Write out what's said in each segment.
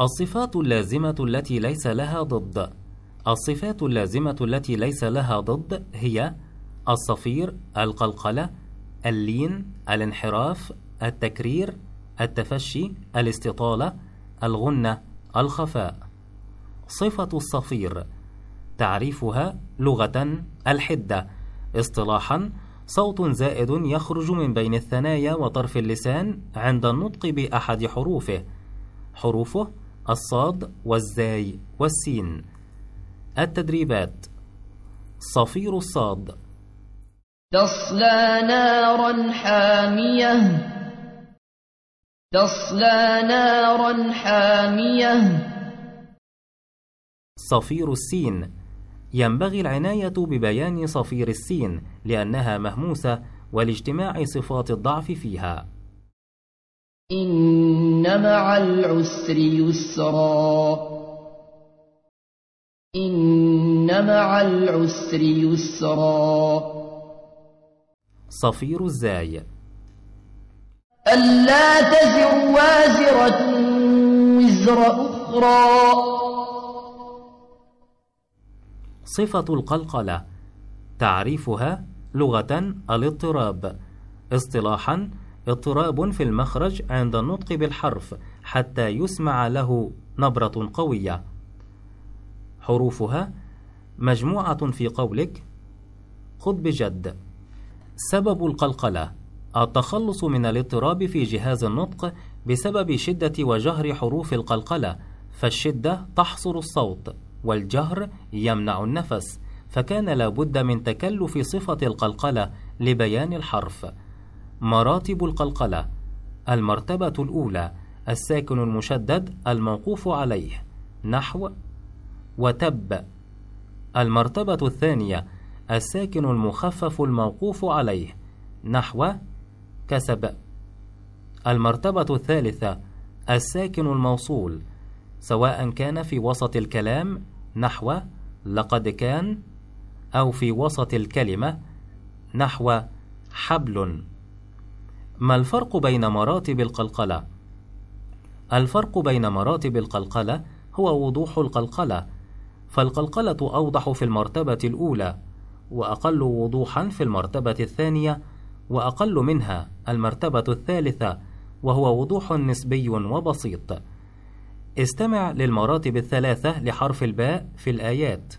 الصفات اللازمة التي ليس لها ضد. الصفات اللازمة التي ليس لها ضد هي الصفير القلقلة اللين الانحراف التكرير التفشي الاستطالة الغنة الخفاء. صفة الصفير تعريفها لغة الحدة. اصطلاحا صوت زائد يخرج من بين الثنايا وطرف اللسان عند النطق بأحد حروفه. حروفه الصاد والزاي والسين. التدريبات. صفير الصاد. تصلى نارا حامية. تصلى نارا حامية. صفير السين. ينبغي العناية ببيان صفير السين لأنها مهموسة ولاجتماع صفات الضعف فيها. إن مع العسر يسرا. إن مع العسر يسرا. صفير الزاي. ألا تزر وازرة وزر أخرى. صفة القلقلة. تعريفها لغة الاضطراب. اصطلاحا اضطراب في المخرج عند النطق بالحرف حتى يسمع له نبرة قوية. حروفها مجموعة في قولك. خذ بجد. سبب القلقلة. التخلص من الاضطراب في جهاز النطق بسبب شدة وجهر حروف القلقلة فالشدة تحصر الصوت والجهر يمنع النفس فكان لابد من تكلف صفة القلقلة لبيان الحرف. مراتب القلقلة المرتبة الأولى الساكن المشدد الموقوف عليه نحو وتب. المرتبة الثانية الساكن المخفف الموقوف عليه نحو كسب. المرتبة الثالثة الساكن الموصول سواء كان في وسط الكلام نحو لقد كان أو في وسط الكلمة نحو حبل. ما الفرق بين مراتب القلقلة؟ الفرق بين مراتب القلقلة هو وضوح القلقلة فالقلقلة أوضح في المرتبة الأولى وأقل وضوحا في المرتبة الثانية وأقل منها المرتبة الثالثة وهو وضوح نسبي وبسيط استمع للمراتب الثلاثة لحرف الباء في الآيات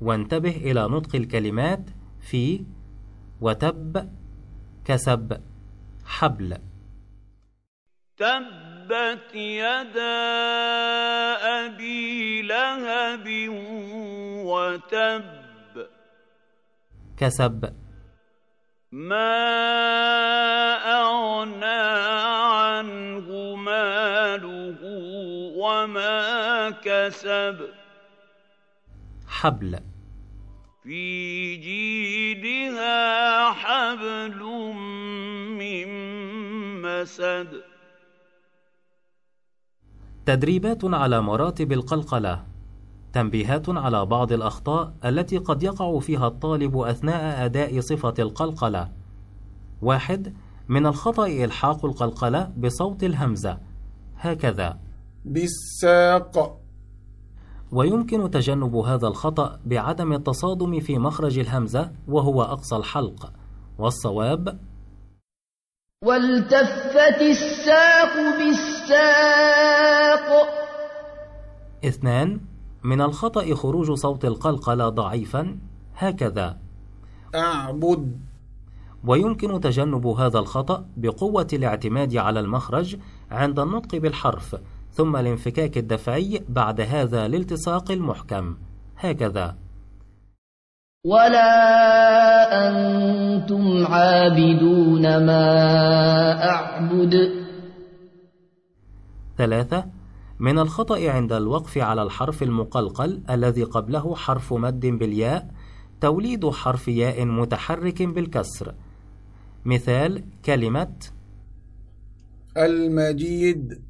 وانتبه إلى نطق الكلمات في وتب كسب حبل. تبت يدا أبي لهب وتب. كسب. ما أغنى عنه ماله وما كسب. حبل. في جيدها حبل من مسد تدريبات على مراتب القلقلة. تنبيهات على بعض الأخطاء التي قد يقع فيها الطالب أثناء أداء صفة القلقلة. واحد من الخطأ إلحاق القلقلة بصوت الهمزة. هكذا. بالساق. ويمكن تجنب هذا الخطأ بعدم التصادم في مخرج الهمزة وهو أقصى الحلق. والصواب والتفت الساق بالساق. اثنان من الخطأ خروج صوت القلقلة ضعيفا هكذا. أعبد. ويمكن تجنب هذا الخطأ بقوة الاعتماد على المخرج عند النطق بالحرف ثم الانفكاك الدفعي بعد هذا الالتصاق المحكم هكذا. ولا أنتم عابدون ما أعبد. ثلاثة من الخطأ عند الوقف على الحرف المقلقل الذي قبله حرف مد بالياء توليد حرف ياء متحرك بالكسر. مثال كلمة المجيد.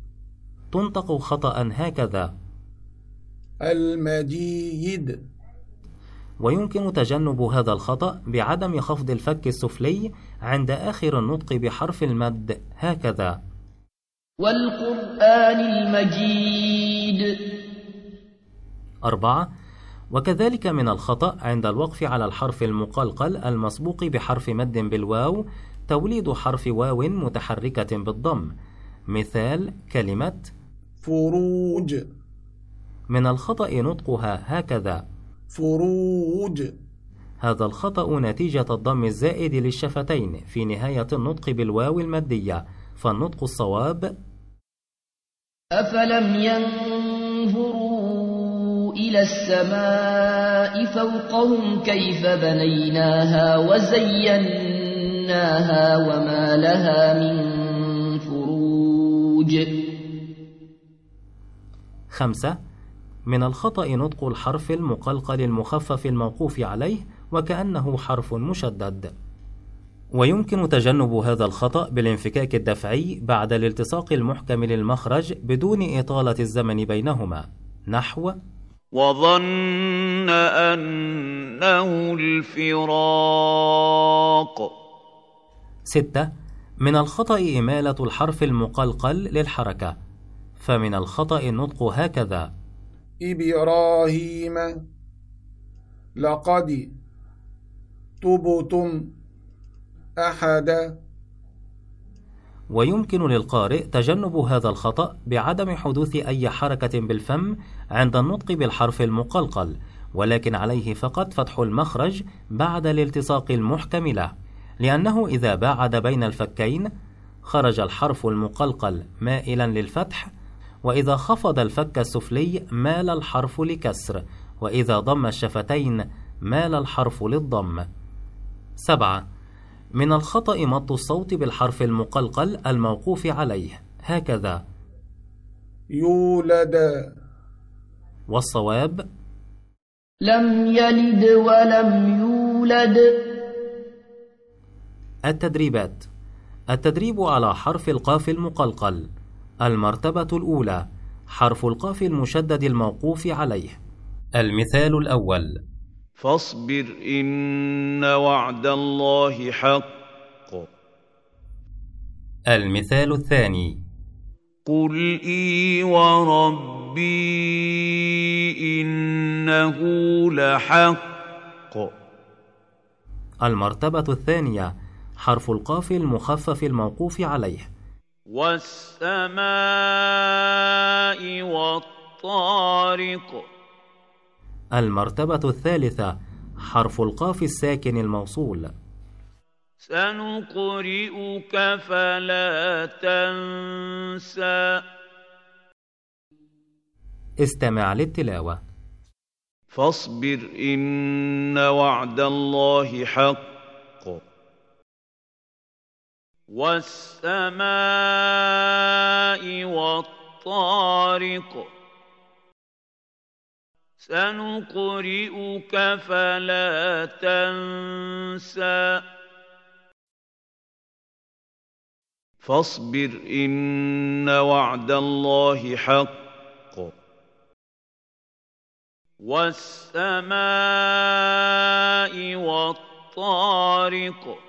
تنطق خطأ هكذا. المجيد. ويمكن تجنب هذا الخطأ بعدم خفض الفك السفلي عند آخر النطق بحرف المد. هكذا. والقرآن المجيد. أربعة. وكذلك من الخطأ عند الوقف على الحرف المقلقل المسبوق بحرف مد بالواو توليد حرف واو متحركة بالضم. مثال كلمة فروج. من الخطأ نطقها هكذا. فروج. هذا الخطأ نتيجة الضم الزائد للشفتين في نهاية النطق بالواو المادية فالنطق الصواب أفلم ينظروا إلى السماء فوقهم كيف بنيناها وزيناها وما لها من فروج. خمسة من الخطأ نطق الحرف المقلقل المخفف الموقوف عليه وكأنه حرف مشدد. ويمكن تجنب هذا الخطأ بالانفكاك الدفعي بعد الالتصاق المحكم للمخرج بدون إطالة الزمن بينهما. نحو وظن أنه الفراق. ستة من الخطأ إمالة الحرف المقلقل للحركة. فمن الخطأ النطق هكذا إبراهيم. لقد تبتم أحد. ويمكن للقارئ تجنب هذا الخطأ بعدم حدوث أي حركة بالفم عند النطق بالحرف المقلقل ولكن عليه فقط فتح المخرج بعد الالتصاق المحكم له لأنه إذا باعد بين الفكين خرج الحرف المقلقل مائلا للفتح وإذا خفض الفك السفلي مال الحرف لكسر وإذا ضم الشفتين مال الحرف للضم. سبعة. من الخطأ مط الصوت بالحرف المقلقل الموقوف عليه. هكذا. يولد. والصواب؟ لم يلد ولم يولد. التدريبات. التدريب على حرف القاف المقلقل. المرتبة الأولى حرف القاف المشدد الموقوف عليه. المثال الأول. فاصبر إن وعد الله حق. المثال الثاني. قل إي وربي إنه لحق. المرتبة الثانية حرف القاف المخفف الموقوف عليه. والسماء والطارق. المرتبة الثالثة حرف القاف الساكن الموصول. سنقرئك فلا تنسى. استمع للتلاوة. فاصبر إن وعد الله حق. والسماء والطارق. سنقرئك فلا تنسى. فاصبر إن وعد الله حق. والسماء والطارق.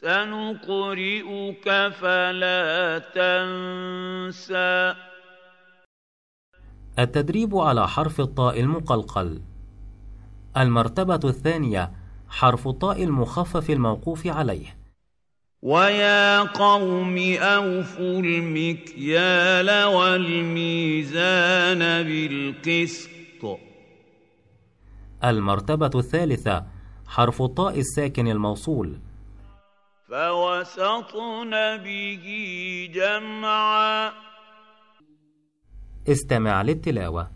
سنقرئك فلا تنسى. التدريب على حرف الطاء المقلقل. المرتبة الثانية حرف الطاء المخفف الموقوف عليه. ويا قوم أوفوا المكيال والميزان بالقسط. المرتبة الثالثة حرف الطاء الساكن الموصول. فوسطن به جمعا. استمع للتلاوة.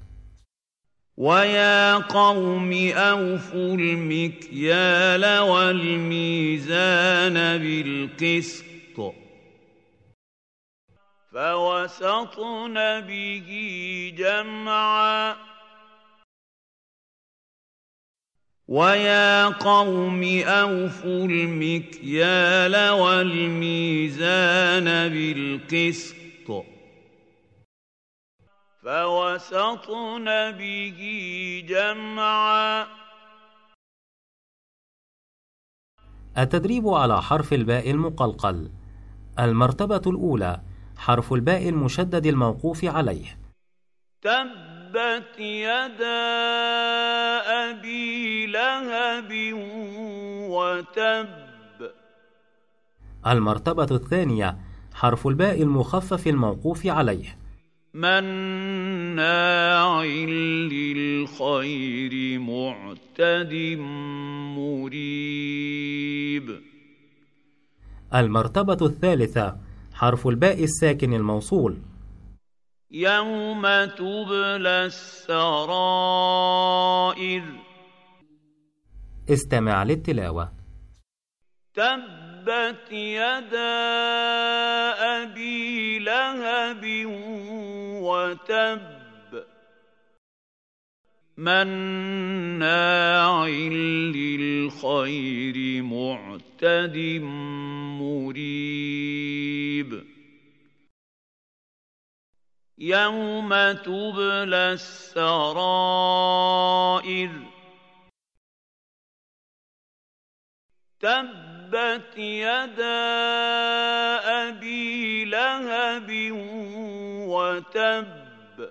ويا قوم أوفوا المكيال والميزان بالقسط. فوسطن به جمعا. ويا قوم أوفوا المكيال والميزان بالقسط فوسطن به جمعا التدريب على حرف الباء المقلقل. المرتبة الأولى حرف الباء المشدد الموقوف عليه. تبت تبت يدا أبي لهب وتب المرتبة الثانية حرف الباء المخفف الموقوف عليه. مناع للخير معتد مريب المرتبة الثالثة حرف الباء الساكن الموصول. يوم تبلى السرائر استمع للتلاوة. تبت يدا أبي لهب وتب مناع للخير معتد يوم تبلى السرائر تبت يدا ابي لهب وتب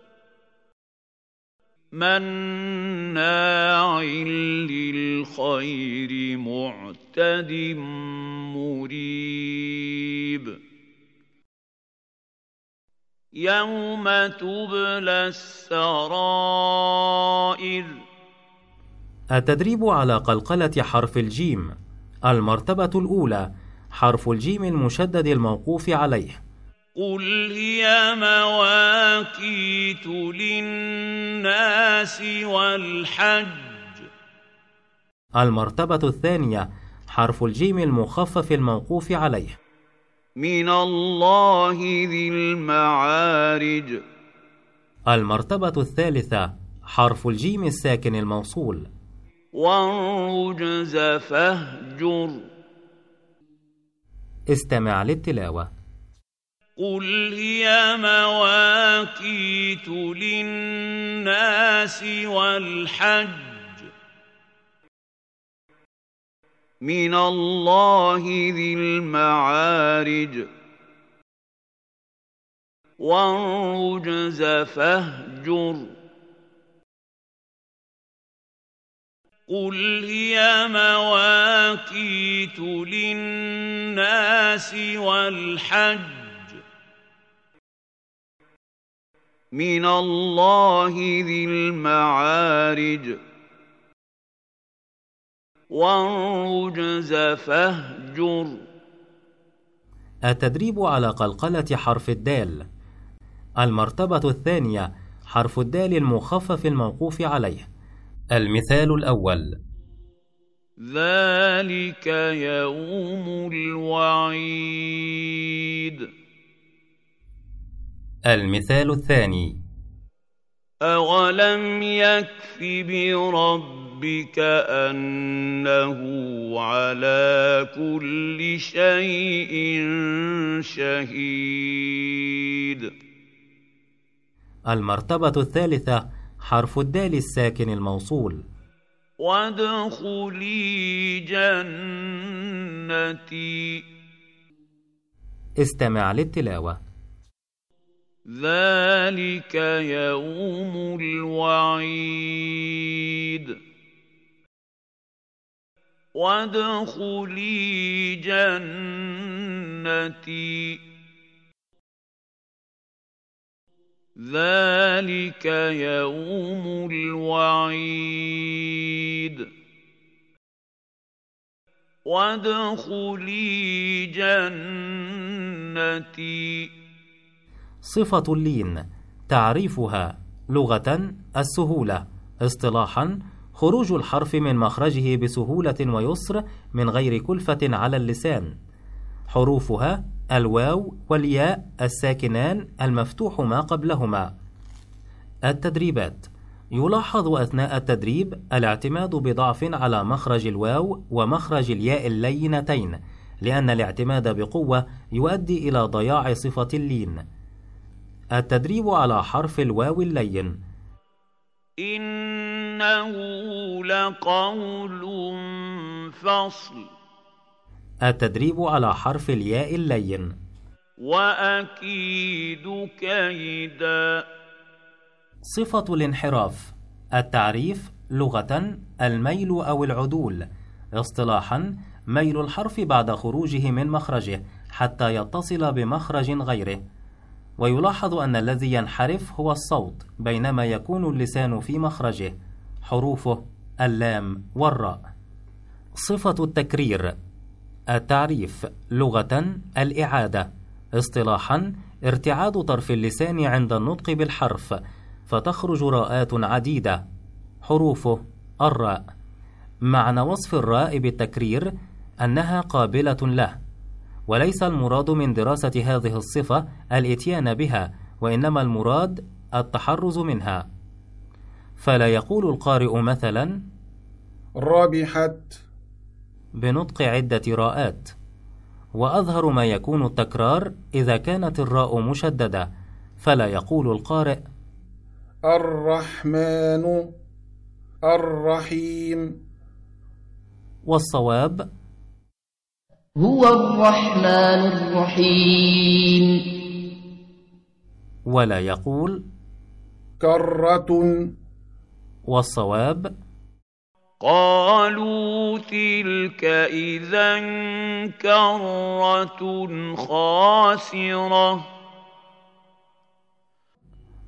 مناع للخير معتد مريب يوم تبلى السرائر. التدريب على قلقلة حرف الجيم. المرتبة الأولى حرف الجيم المشدد الموقوف عليه. قل هي مواقيت للناس والحج. المرتبة الثانية حرف الجيم المخفف الموقوف عليه. من الله ذي المعارج. المرتبة الثالثة حرف الجيم الساكن الموصول. والرجز فاهجر. استمع للتلاوة. قل هي مواقيت للناس والحج. من الله ذي المعارج. والرجز فاهجر. قل هي مواقيت للناس والحج. من الله ذي المعارج. والرجز فاهجر. التدريب على قلقلة حرف الدال. المرتبة الثانية حرف الدال المخفف الموقوف عليه. المثال الأول. ذلك يوم الوعيد. المثال الثاني. أولم يكف بربك أنه على كل شيء شهيد. المرتبة الثالثة حرف الدال الساكن الموصول. وادخلي جنتي. استمع للتلاوة. ذلك يوم الوعيد. وادخلي جنتي. ذلك يوم الوعيد. وادخلي جنتي. صفة اللين تعريفها لغة السهولة اصطلاحا خروج الحرف من مخرجه بسهولة ويسر من غير كلفة على اللسان. حروفها الواو والياء الساكنان المفتوح ما قبلهما. التدريبات. يلاحظ أثناء التدريب الاعتماد بضعف على مخرج الواو ومخرج الياء اللينتين لأن الاعتماد بقوة يؤدي إلى ضياع صفة اللين. التدريب على حرف الواو اللين. إنه لقول فصل. التدريب على حرف الياء اللين. وأكيد كيدا. صفة الانحراف. التعريف لغة الميل أو العدول. اصطلاحا ميل الحرف بعد خروجه من مخرجه حتى يتصل بمخرج غيره. ويلاحظ أن الذي ينحرف هو الصوت بينما يكون اللسان في مخرجه حروفه اللام والراء. صفة التكرير التعريف لغة الإعادة. اصطلاحا ارتعاد طرف اللسان عند النطق بالحرف فتخرج راءات عديدة حروفه الراء. معنى وصف الراء بالتكرير أنها قابلة له. وليس المراد من دراسة هذه الصفة الإتيان بها وإنما المراد التحرز منها. فلا يقول القارئ مثلا ربحت بنطق عدة راءات. وأظهر ما يكون التكرار إذا كانت الراء مشددة. فلا يقول القارئ الرحمن الرحيم. والصواب هو الرحمن الرحيم. ولا يقول كرة. والصواب قالوا تلك إذا كرة خاسرة.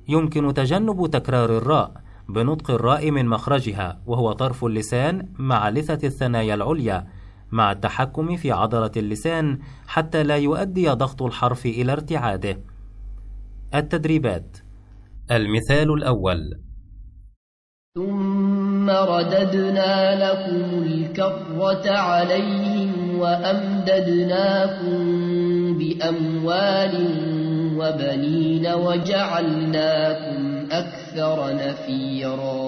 يمكن تجنب تكرار الراء بنطق الراء من مخرجها وهو طرف اللسان مع لثة الثنايا العليا مع التحكم في عضلة اللسان حتى لا يؤدي ضغط الحرف إلى ارتعاده. التدريبات. المثال الأول. ثم رددنا لكم الكرة عليهم وأمددناكم بأموال وبنين وجعلناكم أكثر نفيرا.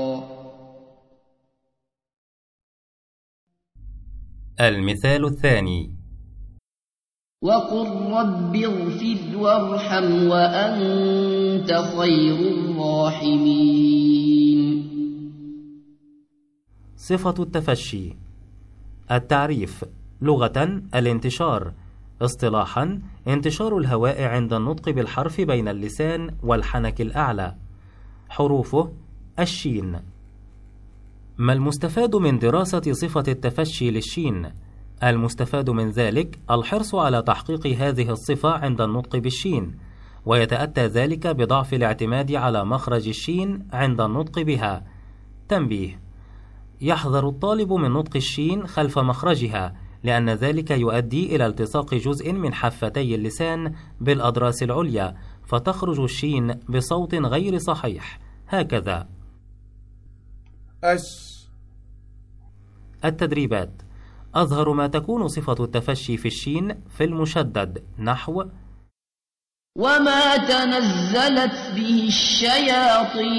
المثال الثاني. وقل رب اغفر وارحم وأنت خير الراحمين. صفة التفشي. التعريف لغة الانتشار. اصطلاحا انتشار الهواء عند النطق بالحرف بين اللسان والحنك الأعلى. حروفه الشين. ما المستفاد من دراسة صفة التفشي للشين؟ المستفاد من ذلك الحرص على تحقيق هذه الصفة عند النطق بالشين ويتأتى ذلك بضعف الاعتماد على مخرج الشين عند النطق بها. تنبيه يحذر الطالب من نطق الشين خلف مخرجها لأن ذلك يؤدي إلى التصاق جزء من حفتي اللسان بالأضراس العليا فتخرج الشين بصوت غير صحيح. هكذا. أس التدريبات. أظهر ما تكون صفة التفشي في الشين في المشدد. نحو وما تنزلت به الشياطين.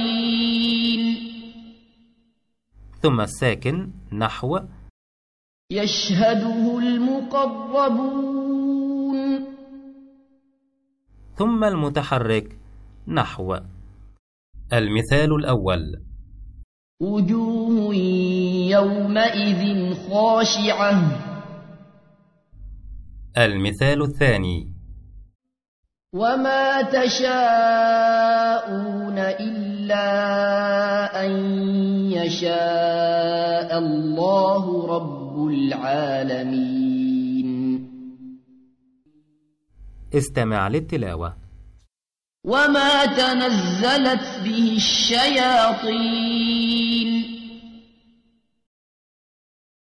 ثم الساكن. نحو يشهده المقربون. ثم المتحرك. نحو المثال الأول. وجوه يومئذ خاشعة. المثال الثاني. وما تشاءون إلا أن يشاء الله رب العالمين. استمع للتلاوة. وما تنزلت به الشياطين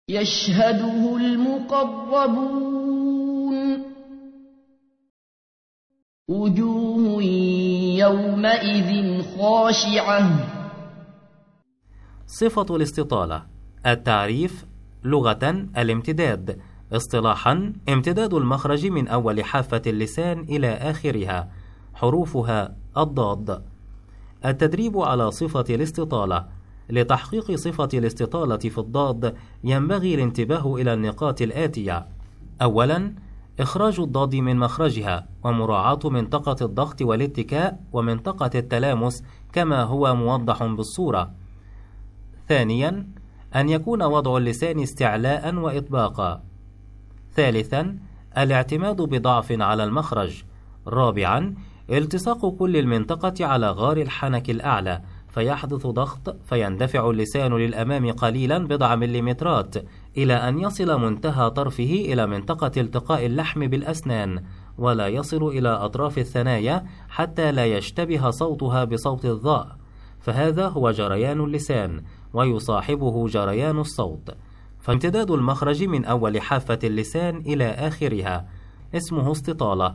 يشهده المقربون وجوه يومئذ خاشعة صفة الاستطالة. التعريف لغة الامتداد. اصطلاحا امتداد المخرج من أول حافة اللسان إلى آخرها. حروفها الضاد. التدريب على صفة الاستطالة. لتحقيق صفة الاستطالة في الضاد ينبغي الانتباه إلى النقاط الآتية. أولا إخراج الضاد من مخرجها ومراعاة منطقة الضغط والاتكاء ومنطقة التلامس كما هو موضح بالصورة. ثانيا أن يكون وضع اللسان استعلاء وإطباقا. ثالثا الاعتماد بضعف على المخرج. رابعا التصاق كل المنطقة على غار الحنك الأعلى فيحدث ضغط فيندفع اللسان للأمام قليلا بضع مليمترات إلى أن يصل منتهى طرفه إلى منطقة التقاء اللحم بالأسنان ولا يصل إلى أطراف الثنايا حتى لا يشتبه صوتها بصوت الظاء فهذا هو جريان اللسان ويصاحبه جريان الصوت. فامتداد المخرج من أول حافة اللسان إلى آخرها اسمه استطالة.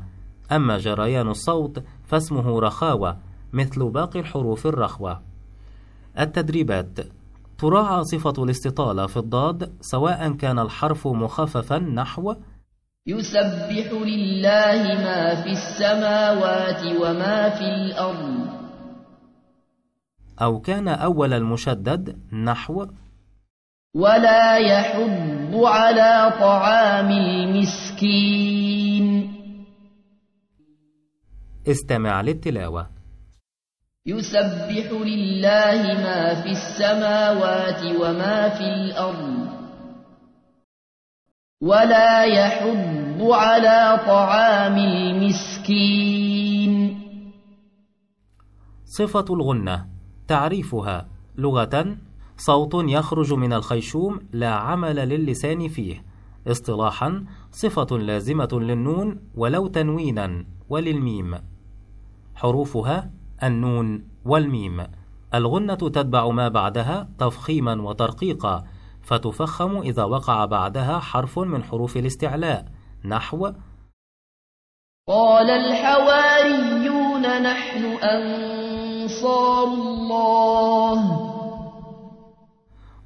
أما جريان الصوت فاسمه رخاوة مثل باقي الحروف الرخوة. التدريبات تراعى صفة الاستطالة في الضاد سواء كان الحرف مخففا نحو. يسبح لله ما في السماوات وما في الأرض. أو كان أول المشدد نحو. ولا يحض على طعام المسكين. استمع للتلاوة. يسبح لله ما في السماوات وما في الأرض ولا يحض على طعام المسكين. صفة الغنة. تعريفها لغة صوت يخرج من الخيشوم لا عمل للسان فيه. اصطلاحا صفة لازمة للنون ولو تنوينا وللميم. حروفها النون والميم. الغنة تتبع ما بعدها تفخيما وترقيقا فتفخم إذا وقع بعدها حرف من حروف الاستعلاء. نحو. قال الحواريون نحن أنصار الله.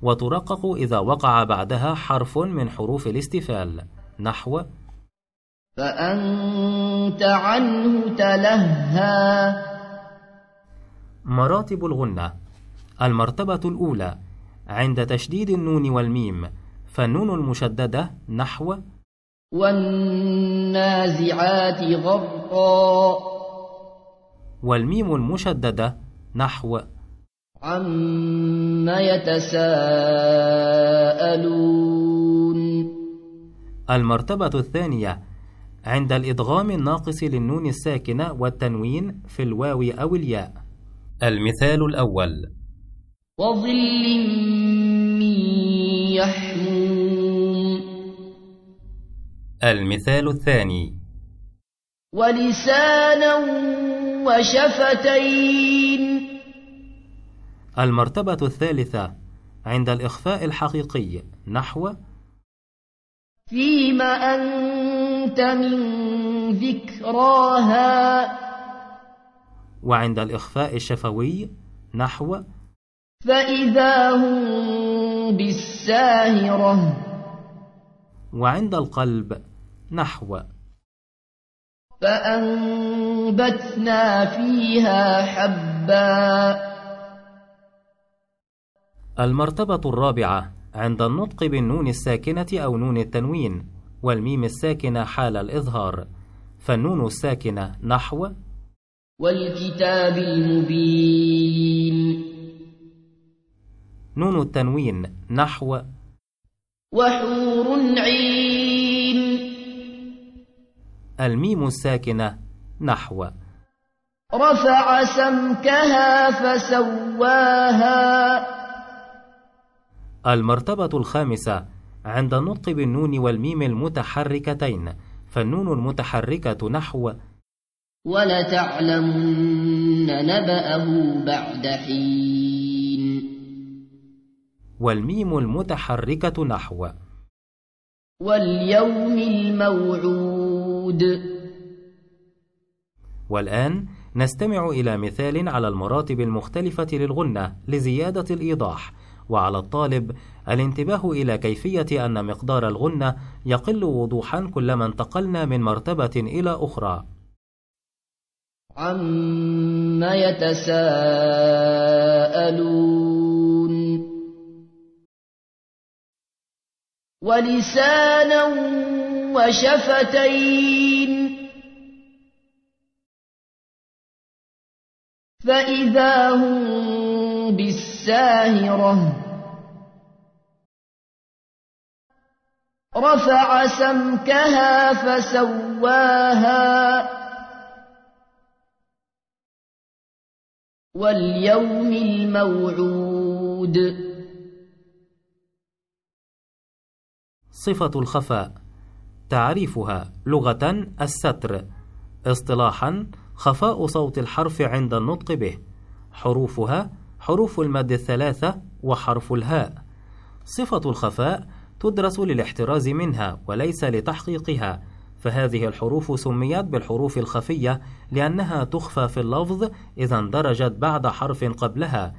وترقق إذا وقع بعدها حرف من حروف الاستفال. نحو. فأنت عنه تلهى مراتب الغنة. المرتبة الأولى. عند تشديد النون والميم. فالنون المشددة نحو. والنازعات غرقا. والميم المشددة نحو. عما يتساءلون. المرتبة الثانية. عند الإدغام الناقص للنون الساكنة والتنوين في الواو أو الياء. المثال الأول. وظل من يحموم. المثال الثاني. ولسانا وشفتين. المرتبة الثالثة عند الإخفاء الحقيقي نحو. فيم أنت من ذكراها. وعند الإخفاء الشفوي نحو فإذا هم بالساهرة. وعند القلب نحو فأنبتنا فيها حبا. المرتبة الرابعة عند النطق بالنون الساكنة أو نون التنوين. والميم الساكنة حال الإظهار فالنون الساكنة نحو والكتاب المبين. نون التنوين نحو وحور عين. الميم الساكنة نحو رفع سمكها فسواها. المرتبة الخامسة عند النطق بالنون والميم المتحركتين فالنون المتحركة نحو ولتعلمن نبأه بعد حين. والميم المتحركة نحو واليوم الموعود. والآن نستمع إلى مثال على المراتب المختلفة للغنة لزيادة الإيضاح. وعلى الطالب الانتباه إلى كيفية أن مقدار الغنة يقل وضوحا كلما انتقلنا من مرتبة إلى أخرى. عما يتساءلون. ولسانا وشفتين. فإذا هم بالساهرة. رفع سمكها فسواها. واليوم الموعود. صفة الخفاء. تعريفها لغة الستر. اصطلاحا خفاء صوت الحرف عند النطق به. حروفها حروف المد الثلاثة وحرف الهاء. صفة الخفاء تدرس للاحتراز منها وليس لتحقيقها. فهذه الحروف سميت بالحروف الخفية لأنها تخفى في اللفظ إذا اندرجت بعد حرف قبلها.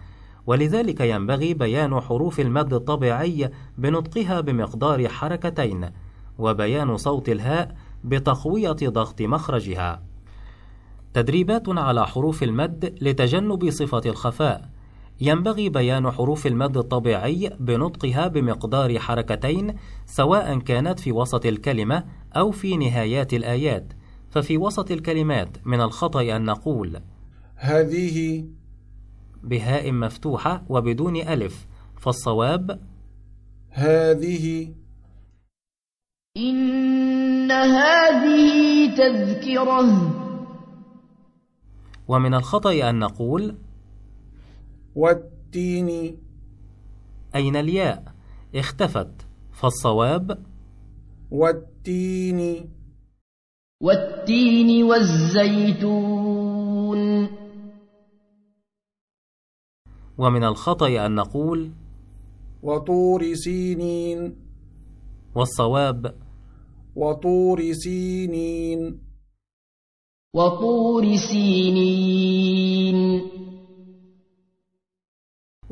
ولذلك ينبغي بيان حروف المد الطبيعي بنطقها بمقدار حركتين وبيان صوت الهاء بتقوية ضغط مخرجها. تدريبات على حروف المد لتجنب صفة الخفاء. ينبغي بيان حروف المد الطبيعي بنطقها بمقدار حركتين سواء كانت في وسط الكلمة أو في نهايات الآيات. ففي وسط الكلمات من الخطأ أن نقول هذه بهاء مفتوحة وبدون ألف فالصواب هذه إن هذه تذكرة. ومن الخطأ أن نقول والتين. أين الياء؟ اختفت. فالصواب؟ والتين. والتين والزيتون. ومن الخطأ أن نقول وطور سينين. والصواب؟ وطور سينين. وطور سينين.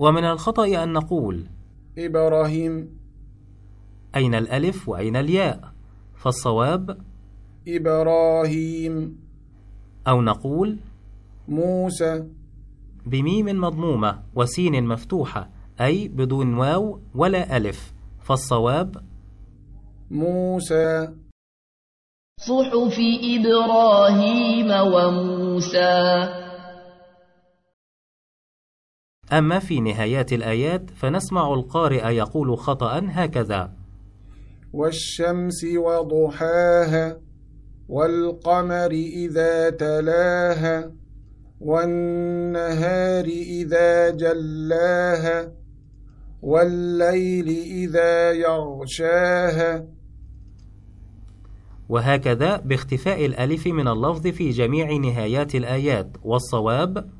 ومن الخطأ أن نقول إبراهيم. أين الألف وأين الياء؟ فالصواب إبراهيم. أو نقول موسى. بميم مضمومة وسين مفتوحة أي بدون واو ولا ألف. فالصواب موسى. صحف إبراهيم وموسى. أما في نهايات الآيات فنسمع القارئ يقول خطأ هكذا. والشمس وضحاها والقمر إذا تلاها والنهار إذا جلاها والليل إذا يغشاها. وهكذا باختفاء الألف من اللفظ في جميع نهايات الآيات. والصواب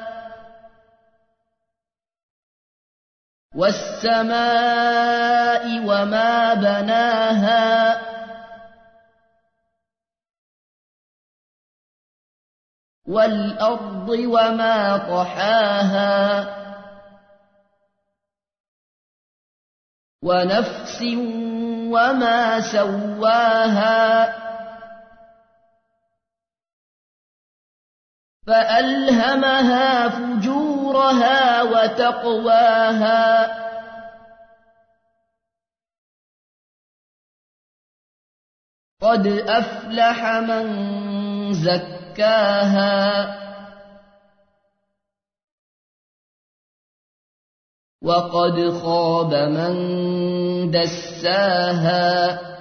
والسماء وما بناها. والأرض وما طحاها. ونفس وما سواها. فألهمها فجورها وتقواها. قد أفلح من زكاها. وقد خاب من دساها.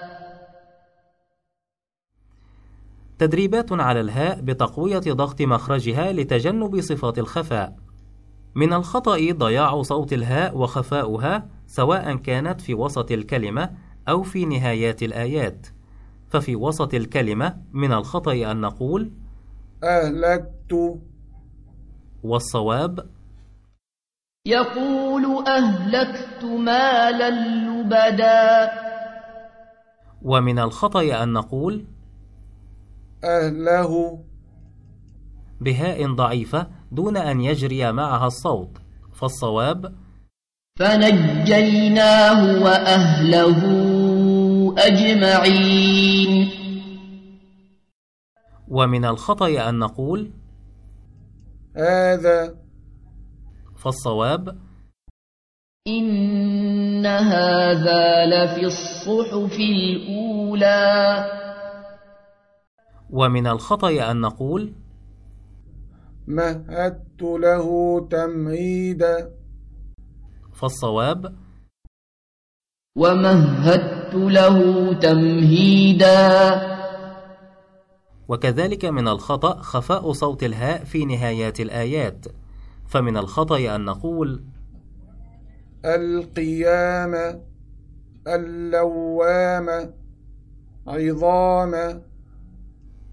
تدريبات على الهاء بتقوية ضغط مخرجها لتجنب صفات الخفاء. من الخطأ ضياع صوت الهاء وخفاؤها سواء كانت في وسط الكلمة أو في نهايات الآيات. ففي وسط الكلمة من الخطأ أن نقول أهلكت. والصواب يقول أهلكت مالا لبدا. ومن الخطأ أن نقول أهله. بهاء ضعيفة دون أن يجري معها الصوت. فالصواب فنجيناه وأهله أجمعين. ومن الخطأ أن نقول هذا. فالصواب إن هذا لفي الصحف الأولى. ومن الخطأ أن نقول مهدت له تمهيدا. فالصواب ومهدت له تمهيدا. وكذلك من الخطأ خفاء صوت الهاء في نهايات الآيات. فمن الخطأ أن نقول القيامة اللوامة عظاما